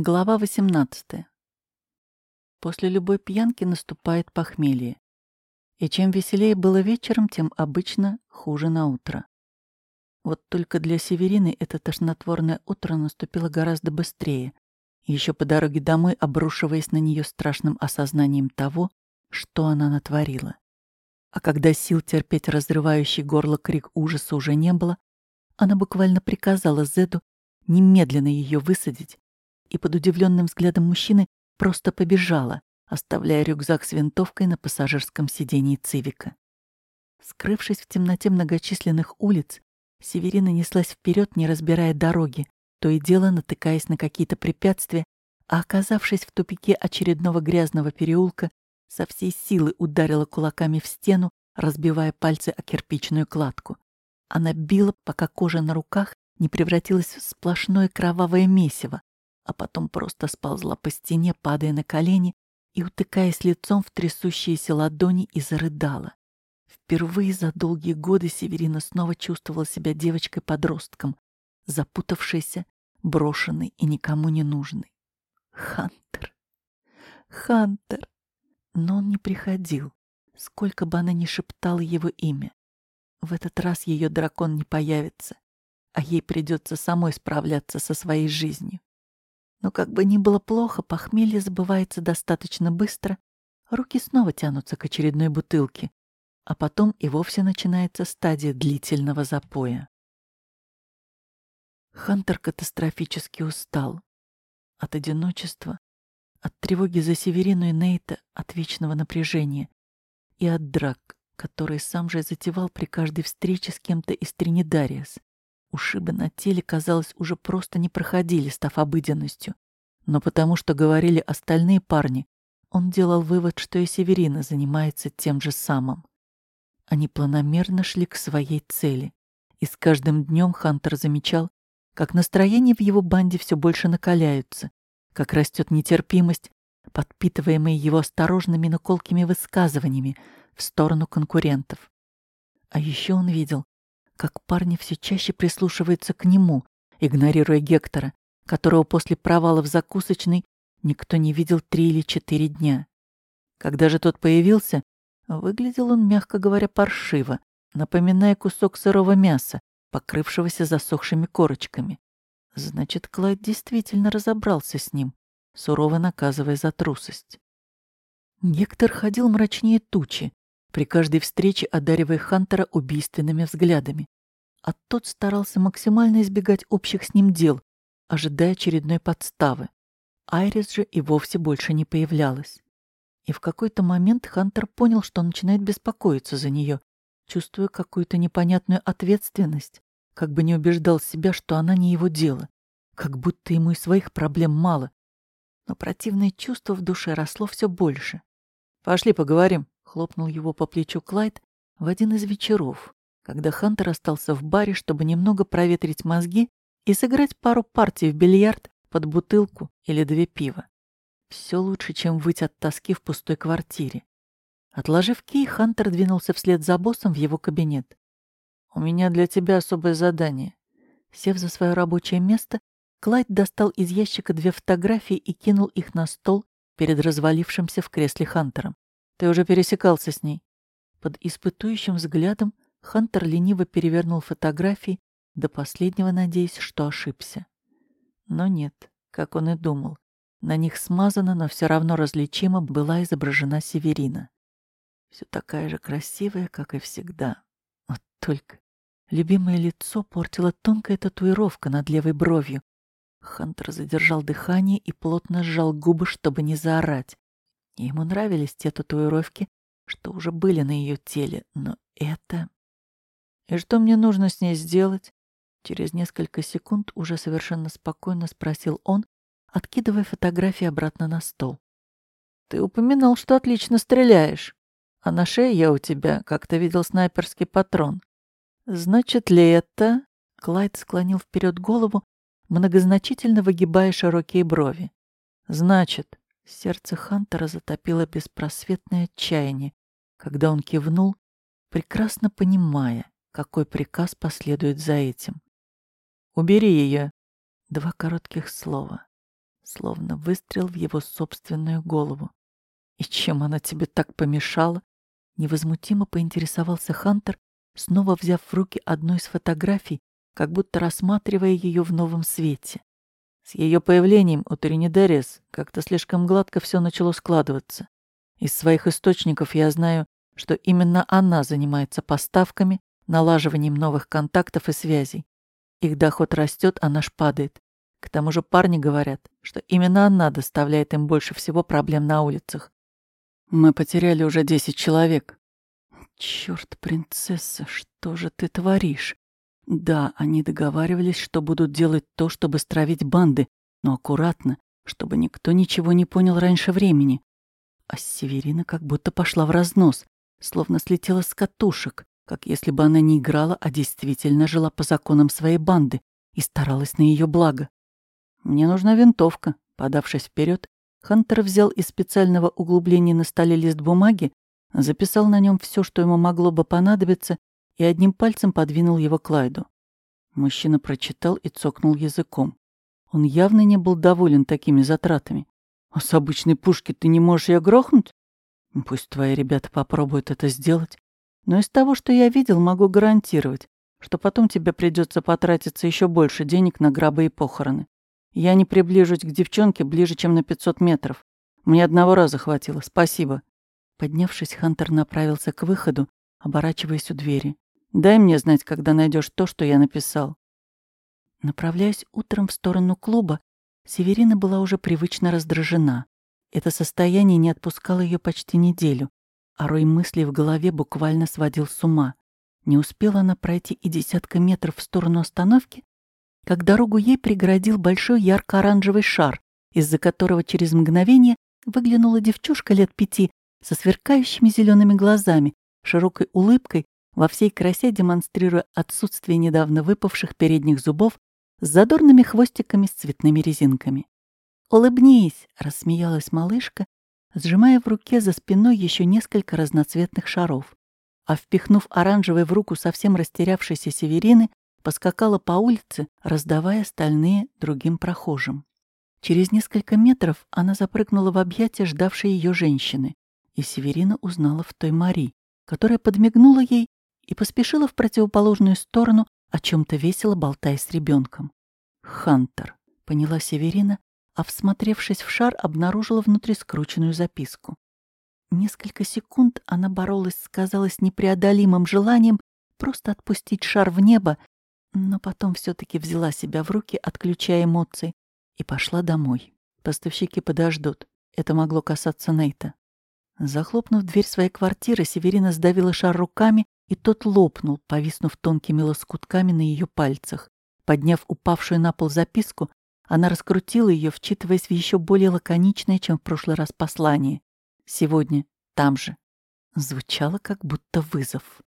Глава 18. После любой пьянки наступает похмелье. И чем веселее было вечером, тем обычно хуже на утро. Вот только для Северины это тошнотворное утро наступило гораздо быстрее, еще по дороге домой обрушиваясь на нее страшным осознанием того, что она натворила. А когда сил терпеть разрывающий горло крик ужаса уже не было, она буквально приказала Зеду немедленно ее высадить и под удивленным взглядом мужчины просто побежала, оставляя рюкзак с винтовкой на пассажирском сидении Цивика. Скрывшись в темноте многочисленных улиц, Северина неслась вперед, не разбирая дороги, то и дело натыкаясь на какие-то препятствия, а оказавшись в тупике очередного грязного переулка, со всей силы ударила кулаками в стену, разбивая пальцы о кирпичную кладку. Она била, пока кожа на руках не превратилась в сплошное кровавое месиво, а потом просто сползла по стене, падая на колени и утыкаясь лицом в трясущиеся ладони и зарыдала. Впервые за долгие годы Северина снова чувствовала себя девочкой-подростком, запутавшейся, брошенной и никому не нужной. Хантер. Хантер. Но он не приходил, сколько бы она ни шептала его имя. В этот раз ее дракон не появится, а ей придется самой справляться со своей жизнью. Но как бы ни было плохо, похмелье забывается достаточно быстро, руки снова тянутся к очередной бутылке, а потом и вовсе начинается стадия длительного запоя. Хантер катастрофически устал. От одиночества, от тревоги за Северину и Нейта, от вечного напряжения и от драк, которые сам же затевал при каждой встрече с кем-то из Тринидариас. Ушибы на теле, казалось, уже просто не проходили, став обыденностью. Но потому что говорили остальные парни, он делал вывод, что и Северина занимается тем же самым. Они планомерно шли к своей цели. И с каждым днем Хантер замечал, как настроения в его банде все больше накаляются, как растет нетерпимость, подпитываемая его осторожными, но высказываниями в сторону конкурентов. А еще он видел, как парни все чаще прислушиваются к нему, игнорируя Гектора, которого после провала в закусочной никто не видел три или четыре дня. Когда же тот появился, выглядел он, мягко говоря, паршиво, напоминая кусок сырого мяса, покрывшегося засохшими корочками. Значит, Клайд действительно разобрался с ним, сурово наказывая за трусость. Гектор ходил мрачнее тучи, при каждой встрече одаривая Хантера убийственными взглядами. А тот старался максимально избегать общих с ним дел, ожидая очередной подставы. Айрис же и вовсе больше не появлялась. И в какой-то момент Хантер понял, что начинает беспокоиться за нее, чувствуя какую-то непонятную ответственность, как бы не убеждал себя, что она не его дело, как будто ему и своих проблем мало. Но противное чувство в душе росло все больше. «Пошли поговорим», Хлопнул его по плечу Клайд в один из вечеров, когда Хантер остался в баре, чтобы немного проветрить мозги и сыграть пару партий в бильярд под бутылку или две пива. Все лучше, чем выть от тоски в пустой квартире. Отложив кей, Хантер двинулся вслед за боссом в его кабинет. «У меня для тебя особое задание». Сев за свое рабочее место, Клайд достал из ящика две фотографии и кинул их на стол перед развалившимся в кресле Хантером. Ты уже пересекался с ней. Под испытующим взглядом Хантер лениво перевернул фотографии, до последнего надеясь, что ошибся. Но нет, как он и думал. На них смазана, но все равно различима была изображена Северина. Все такая же красивая, как и всегда. Вот только любимое лицо портила тонкая татуировка над левой бровью. Хантер задержал дыхание и плотно сжал губы, чтобы не заорать. Ему нравились те татуировки, что уже были на ее теле, но это... И что мне нужно с ней сделать? Через несколько секунд уже совершенно спокойно спросил он, откидывая фотографии обратно на стол. Ты упоминал, что отлично стреляешь, а на шее я у тебя как-то видел снайперский патрон. Значит ли это... Клайд склонил вперед голову, многозначительно выгибая широкие брови. Значит, Сердце Хантера затопило беспросветное отчаяние, когда он кивнул, прекрасно понимая, какой приказ последует за этим. «Убери ее!» Два коротких слова. словно выстрел в его собственную голову. «И чем она тебе так помешала?» Невозмутимо поинтересовался Хантер, снова взяв в руки одну из фотографий, как будто рассматривая ее в новом свете. С ее появлением у Тринидерес как-то слишком гладко все начало складываться. Из своих источников я знаю, что именно она занимается поставками, налаживанием новых контактов и связей. Их доход растет, а наш падает. К тому же парни говорят, что именно она доставляет им больше всего проблем на улицах. Мы потеряли уже десять человек. Черт, принцесса, что же ты творишь? Да, они договаривались, что будут делать то, чтобы стравить банды, но аккуратно, чтобы никто ничего не понял раньше времени. А Северина как будто пошла в разнос, словно слетела с катушек, как если бы она не играла, а действительно жила по законам своей банды и старалась на ее благо. «Мне нужна винтовка», — подавшись вперед, Хантер взял из специального углубления на столе лист бумаги, записал на нем все, что ему могло бы понадобиться, и одним пальцем подвинул его к Лайду. Мужчина прочитал и цокнул языком. Он явно не был доволен такими затратами. «А с обычной пушки ты не можешь ее грохнуть?» «Пусть твои ребята попробуют это сделать. Но из того, что я видел, могу гарантировать, что потом тебе придется потратиться еще больше денег на гробы и похороны. Я не приближусь к девчонке ближе, чем на 500 метров. Мне одного раза хватило. Спасибо. Поднявшись, Хантер направился к выходу, оборачиваясь у двери. Дай мне знать, когда найдешь то, что я написал. Направляясь утром в сторону клуба, Северина была уже привычно раздражена. Это состояние не отпускало ее почти неделю, а рой мыслей в голове буквально сводил с ума. Не успела она пройти и десятка метров в сторону остановки, как дорогу ей преградил большой ярко-оранжевый шар, из-за которого через мгновение выглянула девчушка лет пяти со сверкающими зелеными глазами, широкой улыбкой, во всей красе демонстрируя отсутствие недавно выпавших передних зубов с задорными хвостиками с цветными резинками. «Улыбнись!» — рассмеялась малышка, сжимая в руке за спиной еще несколько разноцветных шаров. А впихнув оранжевый в руку совсем растерявшейся Северины, поскакала по улице, раздавая стальные другим прохожим. Через несколько метров она запрыгнула в объятия ждавшей ее женщины, и Северина узнала в той Мари, которая подмигнула ей и поспешила в противоположную сторону, о чем-то весело болтая с ребенком. «Хантер», — поняла Северина, а, всмотревшись в шар, обнаружила внутри скрученную записку. Несколько секунд она боролась с, казалось, непреодолимым желанием просто отпустить шар в небо но потом все-таки взяла себя в руки, отключая эмоции, и пошла домой. Поставщики подождут. Это могло касаться Нейта. Захлопнув дверь своей квартиры, Северина сдавила шар руками, и тот лопнул, повиснув тонкими лоскутками на ее пальцах. Подняв упавшую на пол записку, она раскрутила ее, вчитываясь в еще более лаконичное, чем в прошлый раз послание. «Сегодня. Там же». Звучало, как будто вызов.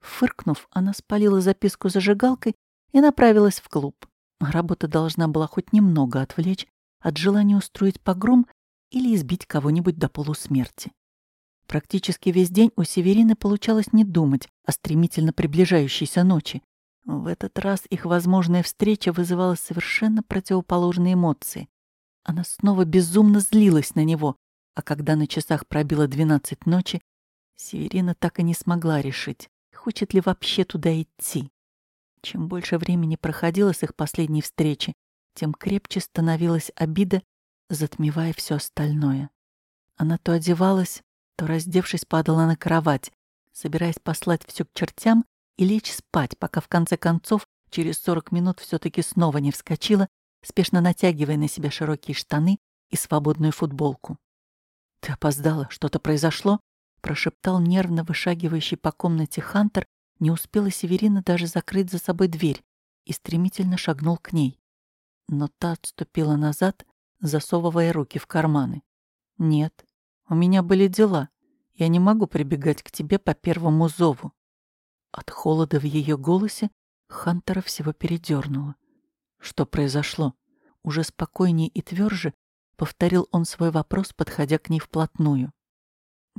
Фыркнув, она спалила записку зажигалкой и направилась в клуб. Работа должна была хоть немного отвлечь от желания устроить погром или избить кого-нибудь до полусмерти. Практически весь день у Северины получалось не думать о стремительно приближающейся ночи. В этот раз их возможная встреча вызывала совершенно противоположные эмоции. Она снова безумно злилась на него, а когда на часах пробило двенадцать ночи, Северина так и не смогла решить, хочет ли вообще туда идти. Чем больше времени проходило с их последней встречи, тем крепче становилась обида, затмевая все остальное. Она то одевалась, то, раздевшись, падала на кровать, собираясь послать все к чертям и лечь спать, пока в конце концов через сорок минут все-таки снова не вскочила, спешно натягивая на себя широкие штаны и свободную футболку. «Ты опоздала, что-то произошло?» — прошептал нервно вышагивающий по комнате Хантер, не успела Северина даже закрыть за собой дверь и стремительно шагнул к ней. Но та отступила назад, засовывая руки в карманы. «Нет, у меня были дела. Я не могу прибегать к тебе по первому зову». От холода в ее голосе Хантера всего передернуло. Что произошло? Уже спокойнее и тверже повторил он свой вопрос, подходя к ней вплотную.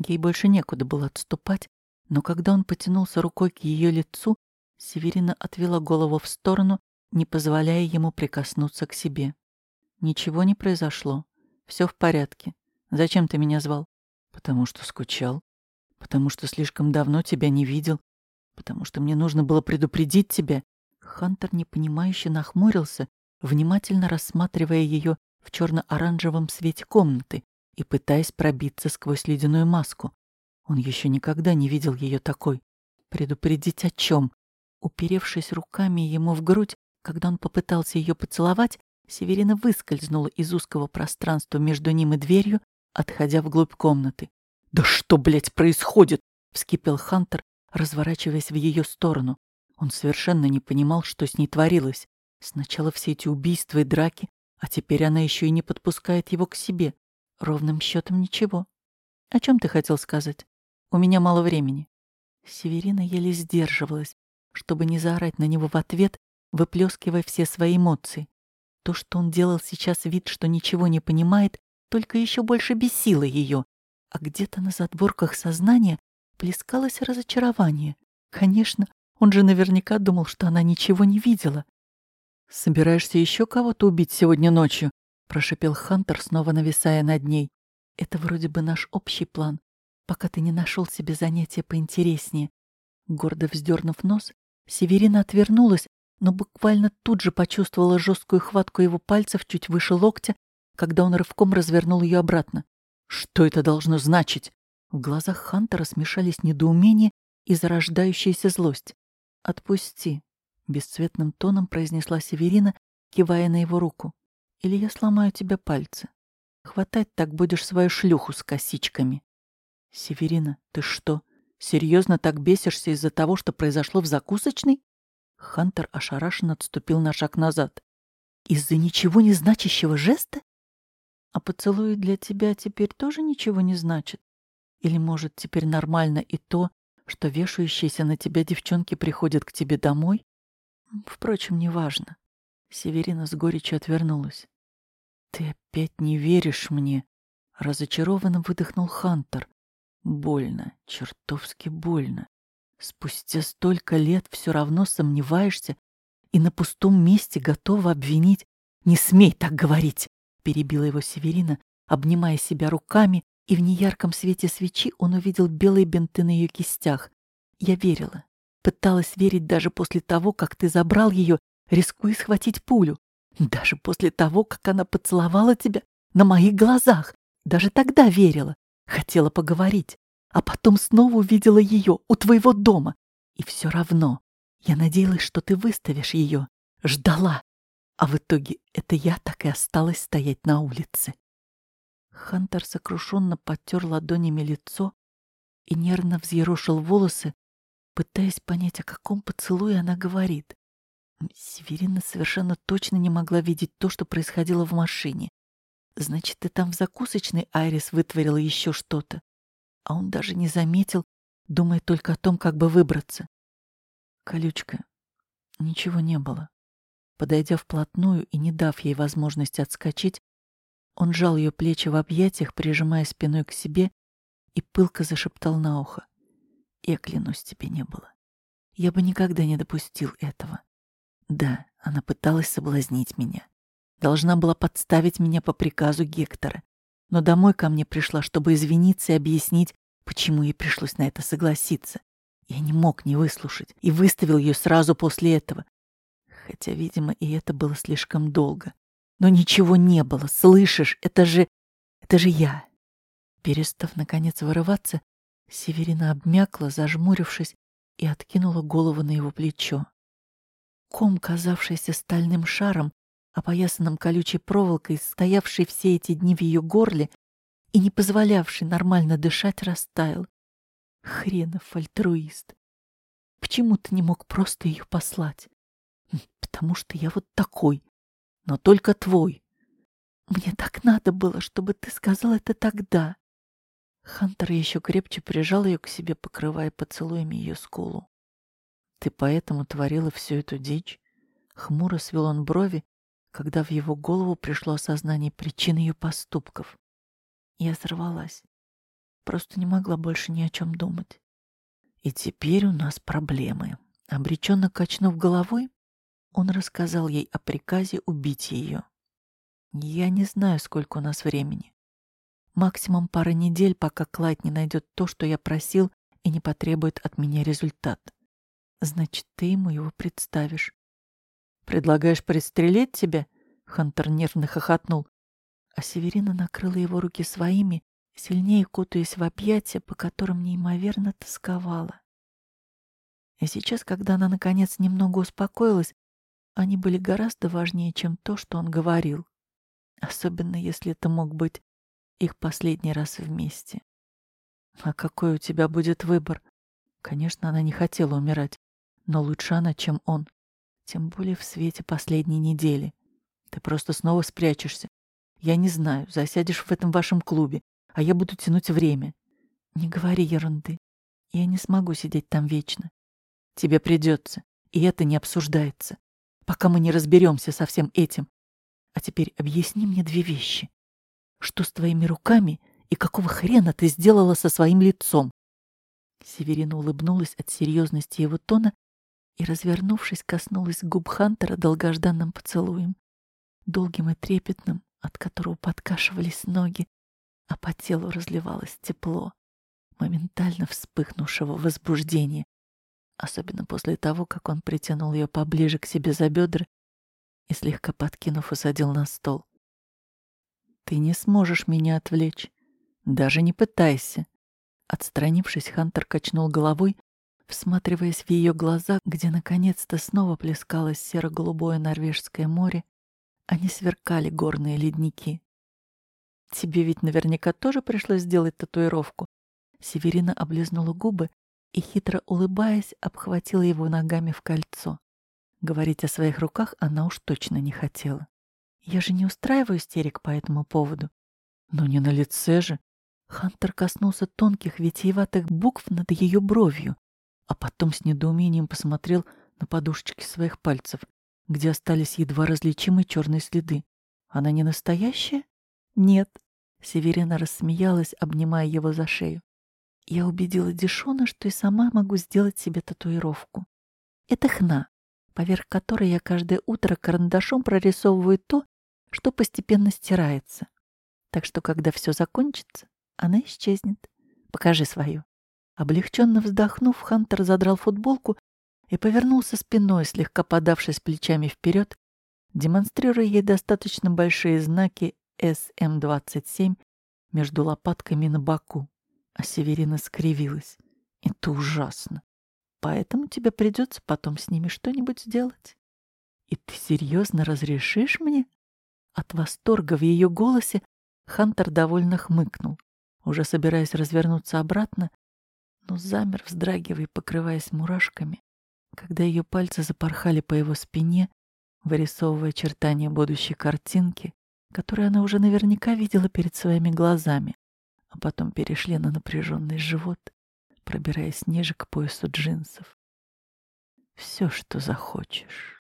Ей больше некуда было отступать, но когда он потянулся рукой к ее лицу, Северина отвела голову в сторону, не позволяя ему прикоснуться к себе. Ничего не произошло. Все в порядке. Зачем ты меня звал? Потому что скучал. Потому что слишком давно тебя не видел. Потому что мне нужно было предупредить тебя. Хантер непонимающе нахмурился, внимательно рассматривая ее в черно-оранжевом свете комнаты и пытаясь пробиться сквозь ледяную маску. Он еще никогда не видел ее такой. Предупредить о чем? Уперевшись руками ему в грудь, когда он попытался ее поцеловать, Северина выскользнула из узкого пространства между ним и дверью, отходя вглубь комнаты. «Да что, блядь, происходит?» — вскипел Хантер, разворачиваясь в ее сторону. Он совершенно не понимал, что с ней творилось. Сначала все эти убийства и драки, а теперь она еще и не подпускает его к себе. Ровным счетом ничего. О чем ты хотел сказать? У меня мало времени. Северина еле сдерживалась, чтобы не заорать на него в ответ, выплескивая все свои эмоции. То, что он делал сейчас вид, что ничего не понимает, только еще больше бесило ее, а где-то на задворках сознания плескалось разочарование. Конечно, он же наверняка думал, что она ничего не видела. «Собираешься еще кого-то убить сегодня ночью?» — прошипел Хантер, снова нависая над ней. «Это вроде бы наш общий план, пока ты не нашел себе занятия поинтереснее». Гордо вздернув нос, Северина отвернулась, но буквально тут же почувствовала жесткую хватку его пальцев чуть выше локтя, когда он рывком развернул ее обратно. Что это должно значить? В глазах Хантера смешались недоумение и зарождающаяся злость. «Отпусти», — бесцветным тоном произнесла Северина, кивая на его руку. «Или я сломаю тебе пальцы. Хватать так будешь свою шлюху с косичками». «Северина, ты что, серьезно так бесишься из-за того, что произошло в закусочной?» Хантер ошарашенно отступил на шаг назад. «Из-за ничего не значащего жеста? А поцелуй для тебя теперь тоже ничего не значит? Или, может, теперь нормально и то, что вешающиеся на тебя девчонки приходят к тебе домой? Впрочем, неважно». Северина с горечью отвернулась. «Ты опять не веришь мне?» Разочарованно выдохнул Хантер. «Больно, чертовски больно. Спустя столько лет все равно сомневаешься и на пустом месте готова обвинить. «Не смей так говорить!» — перебила его Северина, обнимая себя руками, и в неярком свете свечи он увидел белые бинты на ее кистях. Я верила. Пыталась верить даже после того, как ты забрал ее, рискуя схватить пулю. Даже после того, как она поцеловала тебя на моих глазах. Даже тогда верила. Хотела поговорить а потом снова увидела ее у твоего дома. И все равно я надеялась, что ты выставишь ее. Ждала. А в итоге это я так и осталась стоять на улице. Хантер сокрушенно потер ладонями лицо и нервно взъерошил волосы, пытаясь понять, о каком поцелуе она говорит. Северина совершенно точно не могла видеть то, что происходило в машине. Значит, ты там в закусочной, Айрис, вытворила еще что-то а он даже не заметил, думая только о том, как бы выбраться. Колючка. Ничего не было. Подойдя вплотную и не дав ей возможности отскочить, он сжал ее плечи в объятиях, прижимая спиной к себе, и пылко зашептал на ухо. «Я клянусь, тебе не было. Я бы никогда не допустил этого. Да, она пыталась соблазнить меня. Должна была подставить меня по приказу Гектора. Но домой ко мне пришла, чтобы извиниться и объяснить, почему ей пришлось на это согласиться. Я не мог не выслушать и выставил ее сразу после этого. Хотя, видимо, и это было слишком долго. Но ничего не было, слышишь? Это же... это же я. Перестав, наконец, вырываться, Северина обмякла, зажмурившись, и откинула голову на его плечо. Ком, казавшийся стальным шаром, опоясанным колючей проволокой, стоявший все эти дни в ее горле, и не позволявший нормально дышать, растаял. Хренов альтруист. Почему ты не мог просто ее послать? Потому что я вот такой, но только твой. Мне так надо было, чтобы ты сказал это тогда. Хантер еще крепче прижал ее к себе, покрывая поцелуями ее скулу. Ты поэтому творила всю эту дичь? Хмуро свел он брови, когда в его голову пришло осознание причин ее поступков. Я сорвалась. Просто не могла больше ни о чем думать. И теперь у нас проблемы. Обреченно качнув головой, он рассказал ей о приказе убить ее. Я не знаю, сколько у нас времени. Максимум пара недель, пока Клайд не найдет то, что я просил, и не потребует от меня результат. Значит, ты ему его представишь. Предлагаешь пристрелить тебя? Хантер нервно хохотнул. А Северина накрыла его руки своими, сильнее кутаясь в объятия, по которым неимоверно тосковала. И сейчас, когда она, наконец, немного успокоилась, они были гораздо важнее, чем то, что он говорил. Особенно, если это мог быть их последний раз вместе. А какой у тебя будет выбор? Конечно, она не хотела умирать, но лучше она, чем он. Тем более в свете последней недели. Ты просто снова спрячешься. Я не знаю, засядешь в этом вашем клубе, а я буду тянуть время. Не говори ерунды. Я не смогу сидеть там вечно. Тебе придется, и это не обсуждается, пока мы не разберемся со всем этим. А теперь объясни мне две вещи. Что с твоими руками и какого хрена ты сделала со своим лицом? Северина улыбнулась от серьезности его тона и, развернувшись, коснулась губ Хантера долгожданным поцелуем, долгим и трепетным, от которого подкашивались ноги, а по телу разливалось тепло, моментально вспыхнувшего возбуждения, особенно после того, как он притянул ее поближе к себе за бедра и, слегка подкинув, усадил на стол. «Ты не сможешь меня отвлечь. Даже не пытайся». Отстранившись, Хантер качнул головой, всматриваясь в ее глаза, где наконец-то снова плескалось серо-голубое норвежское море, они сверкали горные ледники. «Тебе ведь наверняка тоже пришлось сделать татуировку?» Северина облизнула губы и, хитро улыбаясь, обхватила его ногами в кольцо. Говорить о своих руках она уж точно не хотела. Я же не устраиваю истерик по этому поводу. Но не на лице же. Хантер коснулся тонких витиеватых букв над ее бровью, а потом с недоумением посмотрел на подушечки своих пальцев, где остались едва различимые черные следы. Она не настоящая? Нет. Северина рассмеялась, обнимая его за шею. Я убедила Дишона, что и сама могу сделать себе татуировку. Это хна, поверх которой я каждое утро карандашом прорисовываю то, что постепенно стирается. Так что, когда все закончится, она исчезнет. Покажи свою. Облегченно вздохнув, Хантер задрал футболку и повернулся спиной, слегка подавшись плечами вперед, демонстрируя ей достаточно большие знаки СМ-27 между лопатками на боку. А Северина скривилась. Это ужасно. Поэтому тебе придется потом с ними что-нибудь сделать. И ты серьезно разрешишь мне? От восторга в ее голосе Хантер довольно хмыкнул, уже собираясь развернуться обратно, но замер, вздрагивая покрываясь мурашками, когда ее пальцы запорхали по его спине, вырисовывая очертания будущей картинки, которую она уже наверняка видела перед своими глазами, а потом перешли на напряженный живот, пробираясь ниже к поясу джинсов. Все, что захочешь.